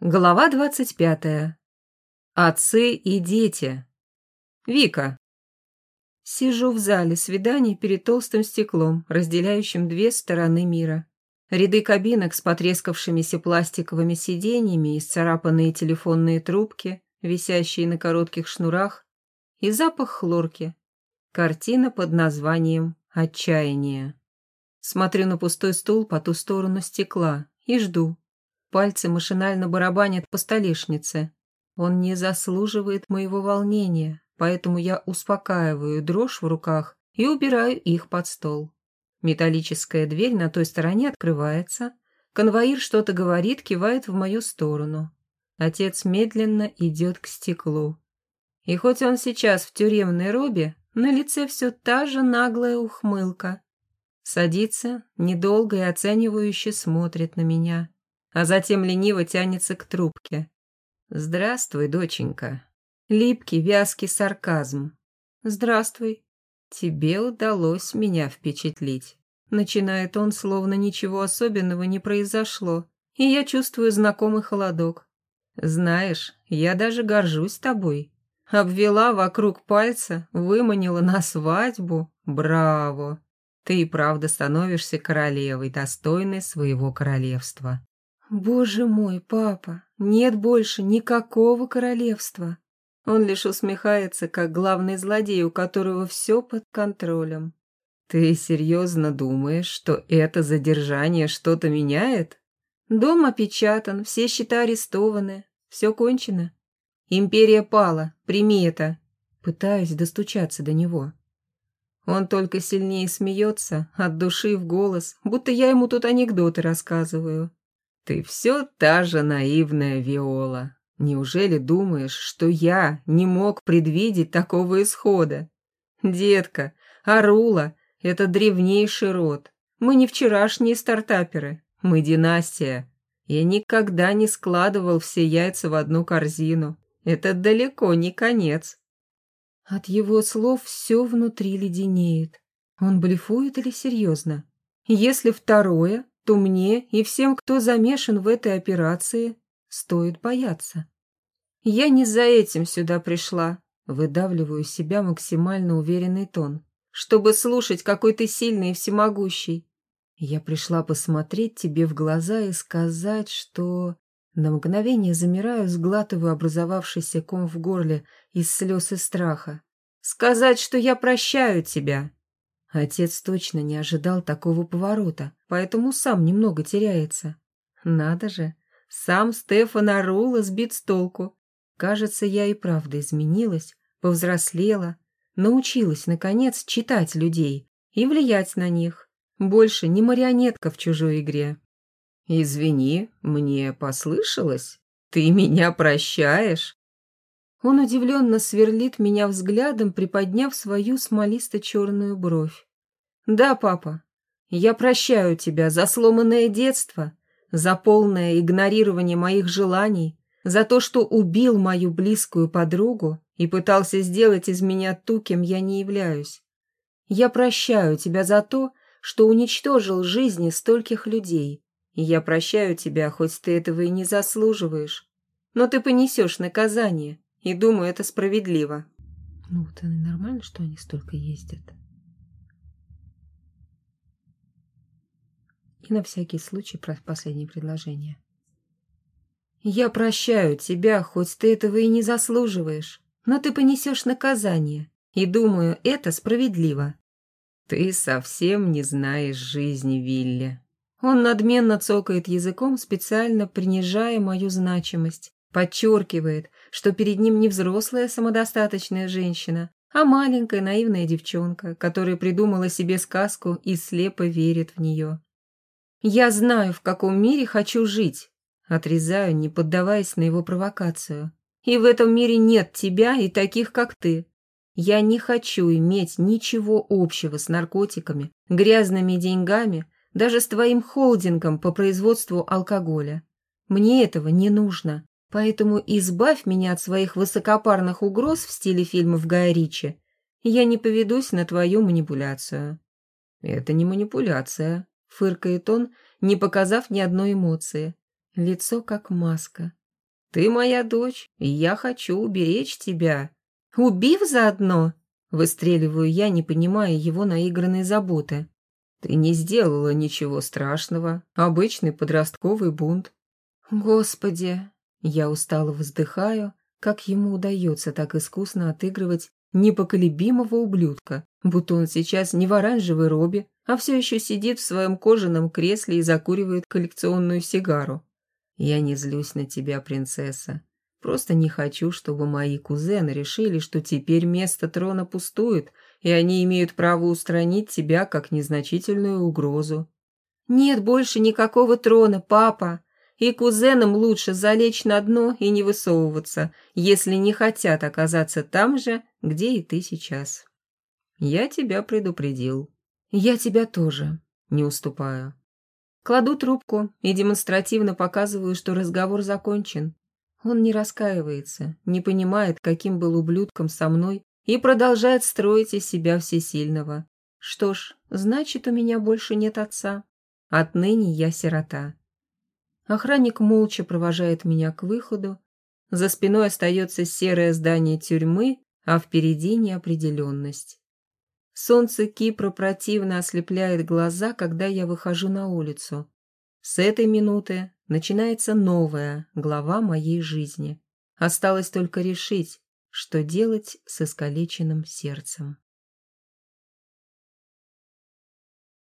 Глава двадцать пятая. Отцы и дети. Вика. Сижу в зале свиданий перед толстым стеклом, разделяющим две стороны мира. Ряды кабинок с потрескавшимися пластиковыми сиденьями и сцарапанные телефонные трубки, висящие на коротких шнурах, и запах хлорки. Картина под названием «Отчаяние». Смотрю на пустой стул по ту сторону стекла и жду, Пальцы машинально барабанят по столешнице. Он не заслуживает моего волнения, поэтому я успокаиваю дрожь в руках и убираю их под стол. Металлическая дверь на той стороне открывается. Конвоир что-то говорит, кивает в мою сторону. Отец медленно идет к стеклу. И хоть он сейчас в тюремной робе, на лице все та же наглая ухмылка. Садится, недолго и оценивающе смотрит на меня а затем лениво тянется к трубке. «Здравствуй, доченька». Липкий, вязкий сарказм. «Здравствуй. Тебе удалось меня впечатлить». Начинает он, словно ничего особенного не произошло, и я чувствую знакомый холодок. «Знаешь, я даже горжусь тобой. Обвела вокруг пальца, выманила на свадьбу. Браво! Ты и правда становишься королевой, достойной своего королевства. «Боже мой, папа, нет больше никакого королевства!» Он лишь усмехается, как главный злодей, у которого все под контролем. «Ты серьезно думаешь, что это задержание что-то меняет?» «Дом опечатан, все счета арестованы, все кончено. Империя пала, прими это!» Пытаюсь достучаться до него. Он только сильнее смеется, от души в голос, будто я ему тут анекдоты рассказываю. Ты все та же наивная Виола. Неужели думаешь, что я не мог предвидеть такого исхода? Детка, Арула — это древнейший род. Мы не вчерашние стартаперы, мы династия. Я никогда не складывал все яйца в одну корзину. Это далеко не конец. От его слов все внутри леденеет. Он блефует или серьезно? Если второе, то мне и всем, кто замешан в этой операции, стоит бояться. Я не за этим сюда пришла, выдавливаю себя максимально уверенный тон, чтобы слушать, какой ты сильный и всемогущий. Я пришла посмотреть тебе в глаза и сказать, что... На мгновение замираю, сглатываю образовавшийся ком в горле из слез и страха. Сказать, что я прощаю тебя, Отец точно не ожидал такого поворота, поэтому сам немного теряется. Надо же, сам Стефан Арула сбит с толку. Кажется, я и правда изменилась, повзрослела, научилась, наконец, читать людей и влиять на них. Больше не марионетка в чужой игре. «Извини, мне послышалось? Ты меня прощаешь?» Он удивленно сверлит меня взглядом, приподняв свою смолисто-черную бровь. «Да, папа, я прощаю тебя за сломанное детство, за полное игнорирование моих желаний, за то, что убил мою близкую подругу и пытался сделать из меня ту, кем я не являюсь. Я прощаю тебя за то, что уничтожил жизни стольких людей, и я прощаю тебя, хоть ты этого и не заслуживаешь. Но ты понесешь наказание, и думаю, это справедливо. Ну, вот это нормально, что они столько ездят. И на всякий случай про последнее предложение. Я прощаю тебя, хоть ты этого и не заслуживаешь, но ты понесешь наказание, и думаю, это справедливо. Ты совсем не знаешь жизни, Вилли. Он надменно цокает языком, специально принижая мою значимость, подчеркивает, что перед ним не взрослая самодостаточная женщина, а маленькая наивная девчонка, которая придумала себе сказку и слепо верит в нее. «Я знаю, в каком мире хочу жить», — отрезаю, не поддаваясь на его провокацию. «И в этом мире нет тебя и таких, как ты. Я не хочу иметь ничего общего с наркотиками, грязными деньгами, даже с твоим холдингом по производству алкоголя. Мне этого не нужно. Поэтому избавь меня от своих высокопарных угроз в стиле фильмов Гая Ричи. Я не поведусь на твою манипуляцию». «Это не манипуляция», — фыркает он, не показав ни одной эмоции. Лицо как маска. Ты моя дочь, и я хочу уберечь тебя. Убив заодно? Выстреливаю я, не понимая его наигранной заботы. Ты не сделала ничего страшного. Обычный подростковый бунт. Господи, я устало вздыхаю, как ему удается так искусно отыгрывать непоколебимого ублюдка, будто он сейчас не в оранжевой робе, а все еще сидит в своем кожаном кресле и закуривает коллекционную сигару. Я не злюсь на тебя, принцесса. Просто не хочу, чтобы мои кузены решили, что теперь место трона пустует, и они имеют право устранить тебя как незначительную угрозу. Нет больше никакого трона, папа. И кузенам лучше залечь на дно и не высовываться, если не хотят оказаться там же, где и ты сейчас. Я тебя предупредил. Я тебя тоже не уступаю. Кладу трубку и демонстративно показываю, что разговор закончен. Он не раскаивается, не понимает, каким был ублюдком со мной и продолжает строить из себя всесильного. Что ж, значит, у меня больше нет отца. Отныне я сирота. Охранник молча провожает меня к выходу. За спиной остается серое здание тюрьмы, а впереди неопределенность. Солнце Кипра противно ослепляет глаза, когда я выхожу на улицу. С этой минуты начинается новая глава моей жизни. Осталось только решить, что делать с искалеченным сердцем.